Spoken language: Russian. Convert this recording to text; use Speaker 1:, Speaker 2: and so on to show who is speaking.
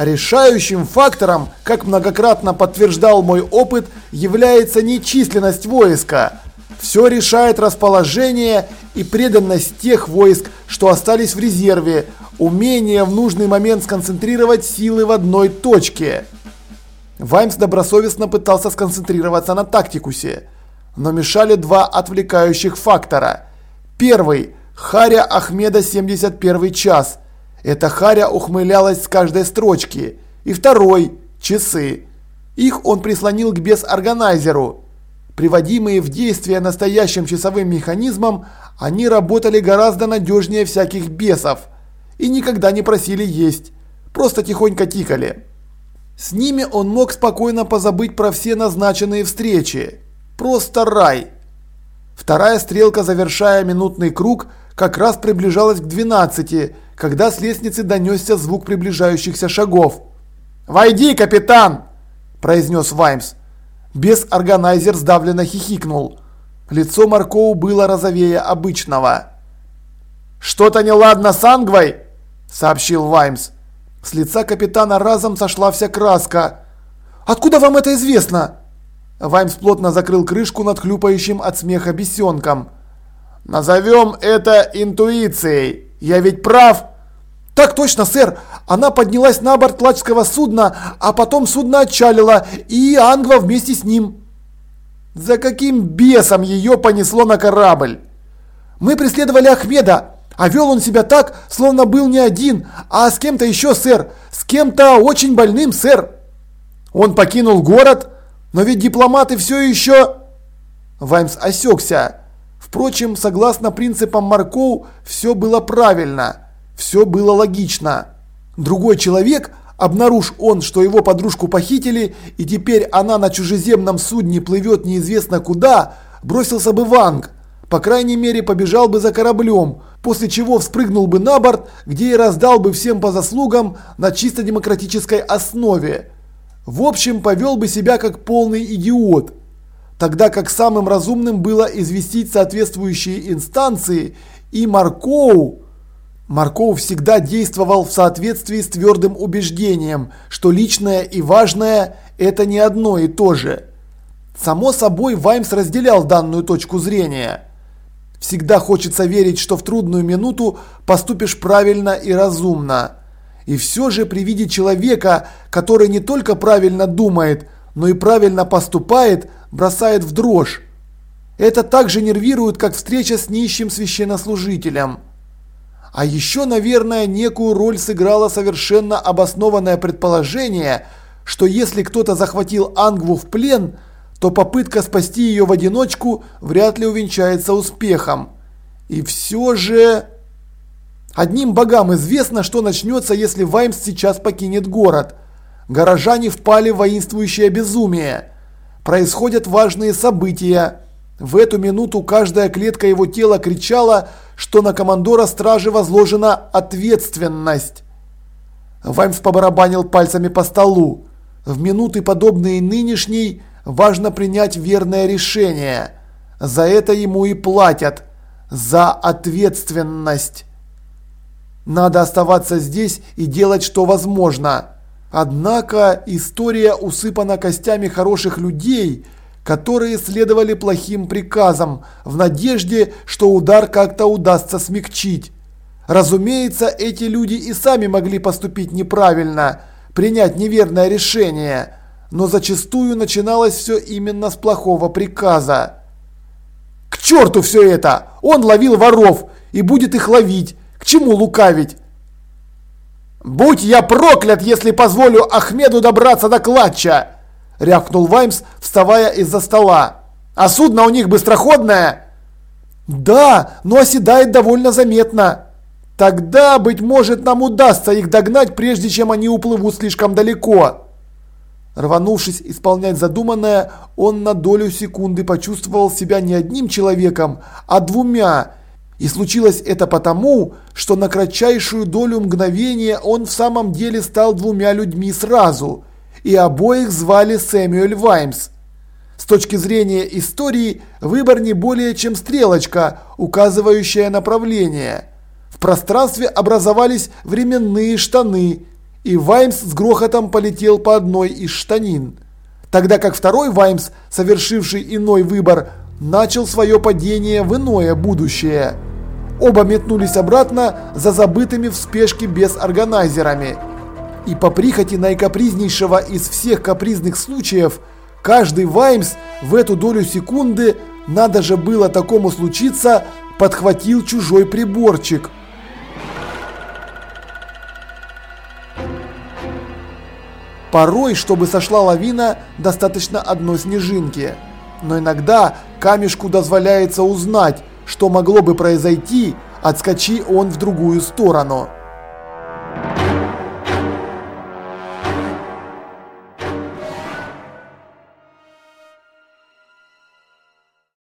Speaker 1: Решающим фактором, как многократно подтверждал мой опыт, является не численность войска. Все решает расположение и преданность тех войск, что остались в резерве, умение в нужный момент сконцентрировать силы в одной точке. Ваймс добросовестно пытался сконцентрироваться на тактикусе, но мешали два отвлекающих фактора. Первый – Харя Ахмеда 71 час. Эта Харя ухмылялась с каждой строчки. И второй – часы. Их он прислонил к бес-органайзеру. Приводимые в действие настоящим часовым механизмом, они работали гораздо надежнее всяких бесов. И никогда не просили есть. Просто тихонько тикали. С ними он мог спокойно позабыть про все назначенные встречи. Просто рай. Вторая стрелка, завершая минутный круг, как раз приближалась к 12, когда с лестницы донесся звук приближающихся шагов. «Войди, капитан!» – произнес Ваймс. Без органайзер сдавленно хихикнул. Лицо Маркоу было розовее обычного. «Что-то неладно с Ангвой?» – сообщил Ваймс. С лица капитана разом сошла вся краска. «Откуда вам это известно?» Ваймс плотно закрыл крышку над хлюпающим от смеха бесенком. «Назовем это интуицией. Я ведь прав?» «Так точно, сэр. Она поднялась на борт лачского судна, а потом судно отчалило, и Ангва вместе с ним». «За каким бесом ее понесло на корабль?» «Мы преследовали Ахмеда. А вел он себя так, словно был не один, а с кем-то еще, сэр. С кем-то очень больным, сэр. Он покинул город, но ведь дипломаты все еще... Ваймс осекся. Впрочем, согласно принципам Маркоу, все было правильно. Все было логично. Другой человек, обнаружь он, что его подружку похитили, и теперь она на чужеземном судне плывет неизвестно куда, бросился бы в Анг. По крайней мере, побежал бы за кораблем, после чего вспрыгнул бы на борт, где и раздал бы всем по заслугам на чисто демократической основе. В общем, повел бы себя как полный идиот. Тогда как самым разумным было известить соответствующие инстанции и Маркоу. Маркоу всегда действовал в соответствии с твердым убеждением, что личное и важное – это не одно и то же. Само собой, Ваймс разделял данную точку зрения – Всегда хочется верить, что в трудную минуту поступишь правильно и разумно. И все же при виде человека, который не только правильно думает, но и правильно поступает, бросает в дрожь. Это так же нервирует, как встреча с нищим священнослужителем. А еще, наверное, некую роль сыграло совершенно обоснованное предположение, что если кто-то захватил Ангву в плен – то попытка спасти ее в одиночку вряд ли увенчается успехом. И все же... Одним богам известно, что начнется, если Ваймс сейчас покинет город. Горожане впали в воинствующее безумие. Происходят важные события. В эту минуту каждая клетка его тела кричала, что на командора стражи возложена ответственность. Ваймс побарабанил пальцами по столу. В минуты, подобные нынешней, Важно принять верное решение. За это ему и платят. За ответственность. Надо оставаться здесь и делать, что возможно. Однако история усыпана костями хороших людей, которые следовали плохим приказам, в надежде, что удар как-то удастся смягчить. Разумеется, эти люди и сами могли поступить неправильно, принять неверное решение – но зачастую начиналось все именно с плохого приказа. «К черту все это! Он ловил воров и будет их ловить! К чему лукавить?» «Будь я проклят, если позволю Ахмеду добраться до клатча!» – рявкнул Ваймс, вставая из-за стола. «А судно у них быстроходное?» «Да, но оседает довольно заметно. Тогда, быть может, нам удастся их догнать, прежде чем они уплывут слишком далеко». Рванувшись исполнять задуманное, он на долю секунды почувствовал себя не одним человеком, а двумя. И случилось это потому, что на кратчайшую долю мгновения он в самом деле стал двумя людьми сразу. И обоих звали Сэмюэль Ваймс. С точки зрения истории, выбор не более чем стрелочка, указывающая направление. В пространстве образовались временные штаны – и Ваймс с грохотом полетел по одной из штанин. Тогда как второй Ваймс, совершивший иной выбор, начал свое падение в иное будущее. Оба метнулись обратно за забытыми в спешке без органайзерами. И по прихоти наикапризнейшего из всех капризных случаев, каждый Ваймс в эту долю секунды, надо же было такому случиться, подхватил чужой приборчик – Порой, чтобы сошла лавина, достаточно одной снежинки. Но иногда камешку дозволяется узнать, что могло бы произойти, отскочи он в другую сторону.